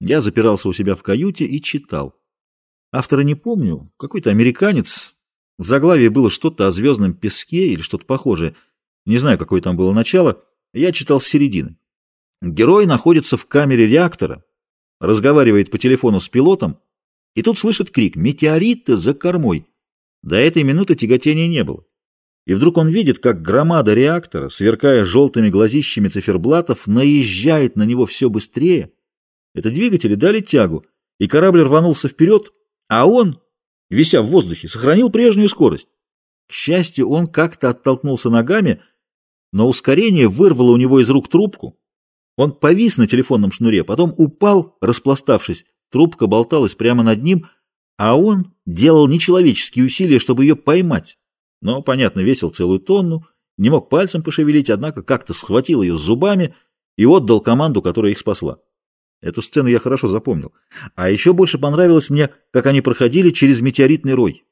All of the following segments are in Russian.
Я запирался у себя в каюте и читал. Автора не помню, какой-то американец. В заглавии было что-то о звездном песке или что-то похожее. Не знаю, какое там было начало. Я читал с середины. Герой находится в камере реактора, разговаривает по телефону с пилотом, и тут слышит крик «Метеориты за кормой!». До этой минуты тяготения не было. И вдруг он видит, как громада реактора, сверкая желтыми глазищами циферблатов, наезжает на него все быстрее. Это двигатели дали тягу, и корабль рванулся вперед, а он, вися в воздухе, сохранил прежнюю скорость. К счастью, он как-то оттолкнулся ногами, но ускорение вырвало у него из рук трубку. Он повис на телефонном шнуре, потом упал, распластавшись. Трубка болталась прямо над ним, а он делал нечеловеческие усилия, чтобы ее поймать. Но, понятно, весил целую тонну, не мог пальцем пошевелить, однако как-то схватил ее зубами и отдал команду, которая их спасла. Эту сцену я хорошо запомнил. А еще больше понравилось мне, как они проходили через метеоритный рой.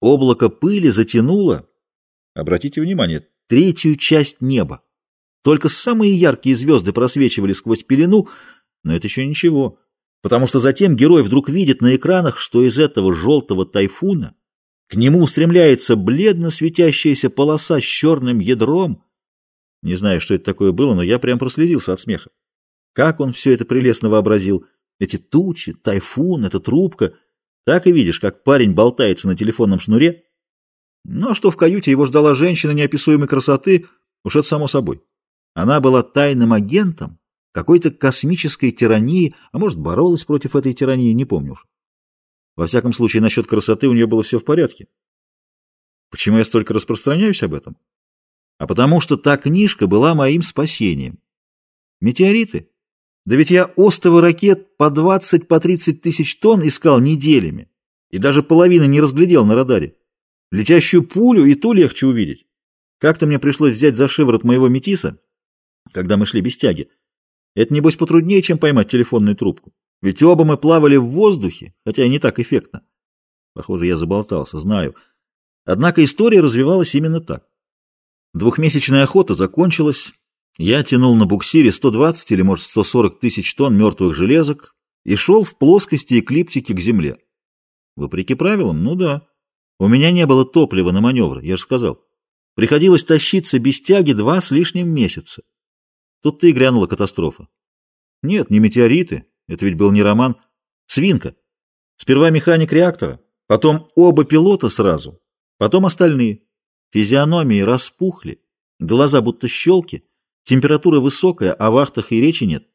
Облако пыли затянуло, обратите внимание, третью часть неба. Только самые яркие звезды просвечивали сквозь пелену, но это еще ничего, потому что затем герой вдруг видит на экранах, что из этого желтого тайфуна к нему устремляется бледно светящаяся полоса с черным ядром. Не знаю, что это такое было, но я прям проследился от смеха. Как он все это прелестно вообразил. Эти тучи, тайфун, эта трубка. Так и видишь, как парень болтается на телефонном шнуре. Ну, а что в каюте его ждала женщина неописуемой красоты, уж это само собой. Она была тайным агентом какой-то космической тирании, а может, боролась против этой тирании, не помню уж. Во всяком случае, насчет красоты у нее было все в порядке. Почему я столько распространяюсь об этом? А потому что та книжка была моим спасением. Метеориты да ведь я остовы ракет по 20 по 30 тысяч тонн искал неделями, и даже половины не разглядел на радаре. Летящую пулю и ту легче увидеть. Как-то мне пришлось взять за шиворот моего метиса, когда мы шли без тяги. Это, небось, потруднее, чем поймать телефонную трубку. Ведь оба мы плавали в воздухе, хотя и не так эффектно. Похоже, я заболтался, знаю. Однако история развивалась именно так. Двухмесячная охота закончилась, я тянул на буксире 120 или, может, 140 тысяч тонн мертвых железок и шел в плоскости эклиптики к земле. Вопреки правилам, ну да. У меня не было топлива на маневр, я же сказал. Приходилось тащиться без тяги два с лишним месяца. Тут-то и грянула катастрофа. Нет, не метеориты, это ведь был не роман. Свинка. Сперва механик реактора, потом оба пилота сразу, потом остальные. Физиономии распухли, глаза будто щелки, Температура высокая, о вахтах и речи нет.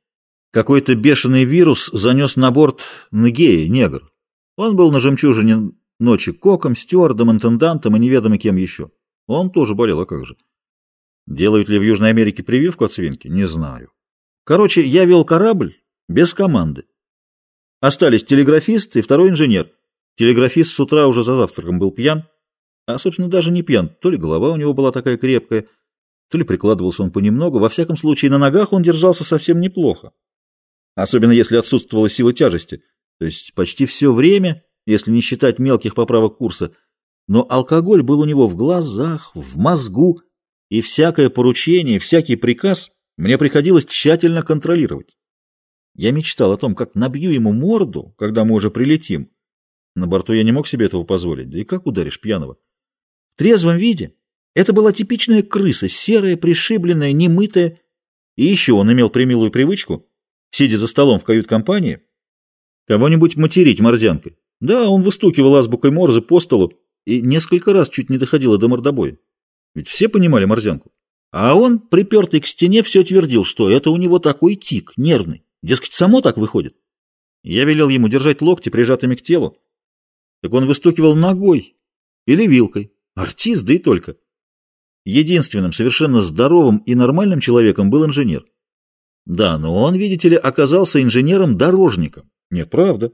Какой-то бешеный вирус занес на борт Нгея, негр. Он был на «Жемчужине» ночи коком, стюардом, интендантом и неведомо кем еще. Он тоже болел, а как же. Делают ли в Южной Америке прививку от свинки? Не знаю. Короче, я вел корабль без команды. Остались телеграфист и второй инженер. Телеграфист с утра уже за завтраком был пьян. А, собственно, даже не пьян. То ли голова у него была такая крепкая, то ли прикладывался он понемногу, во всяком случае на ногах он держался совсем неплохо. Особенно если отсутствовала сила тяжести, то есть почти все время, если не считать мелких поправок курса, но алкоголь был у него в глазах, в мозгу, и всякое поручение, всякий приказ мне приходилось тщательно контролировать. Я мечтал о том, как набью ему морду, когда мы уже прилетим. На борту я не мог себе этого позволить, да и как ударишь пьяного? В трезвом виде это была типичная крыса, серая, пришибленная, немытая. И еще он имел примилую привычку, сидя за столом в кают-компании, кого-нибудь материть морзянкой. Да, он выстукивал азбукой Морзе по столу и несколько раз чуть не доходило до мордобоя. Ведь все понимали морзянку. А он, припертый к стене, все твердил, что это у него такой тик, нервный. Дескать, само так выходит. Я велел ему держать локти прижатыми к телу. Так он выстукивал ногой или вилкой. Артист, да и только. Единственным совершенно здоровым и нормальным человеком был инженер. Да, но он, видите ли, оказался инженером-дорожником. Нет, правда.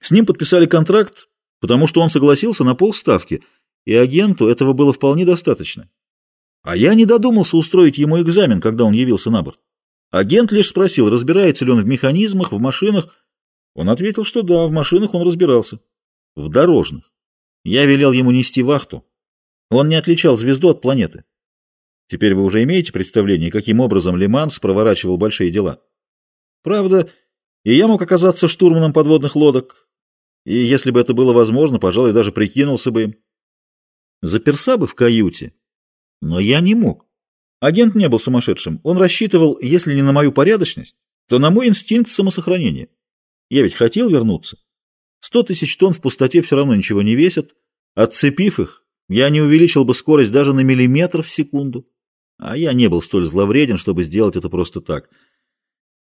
С ним подписали контракт, потому что он согласился на полставки, и агенту этого было вполне достаточно. А я не додумался устроить ему экзамен, когда он явился на борт. Агент лишь спросил, разбирается ли он в механизмах, в машинах. Он ответил, что да, в машинах он разбирался. В дорожных. Я велел ему нести вахту, он не отличал звезду от планеты. Теперь вы уже имеете представление, каким образом Лиманс проворачивал большие дела. Правда, И я мог оказаться штурманом подводных лодок. И если бы это было возможно, пожалуй, даже прикинулся бы им. Заперся бы в каюте. Но я не мог. Агент не был сумасшедшим. Он рассчитывал, если не на мою порядочность, то на мой инстинкт самосохранения. Я ведь хотел вернуться. Сто тысяч тонн в пустоте все равно ничего не весят. Отцепив их, я не увеличил бы скорость даже на миллиметр в секунду. А я не был столь зловреден, чтобы сделать это просто так.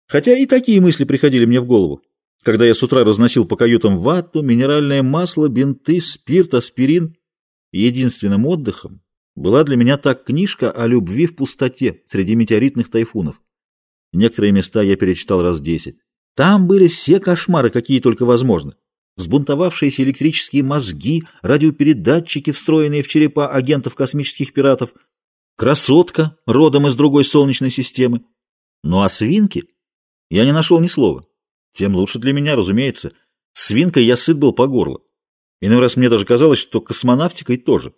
Хотя и такие мысли приходили мне в голову, когда я с утра разносил по каютам вату, минеральное масло, бинты, спирт, аспирин. Единственным отдыхом была для меня та книжка о любви в пустоте среди метеоритных тайфунов. Некоторые места я перечитал раз десять. Там были все кошмары, какие только возможны. Взбунтовавшиеся электрические мозги, радиопередатчики, встроенные в черепа агентов космических пиратов, красотка, родом из другой солнечной системы. Ну а свинки? Я не нашел ни слова. Тем лучше для меня, разумеется. Свинкой я сыт был по горло. Иной раз мне даже казалось, что космонавтикой тоже.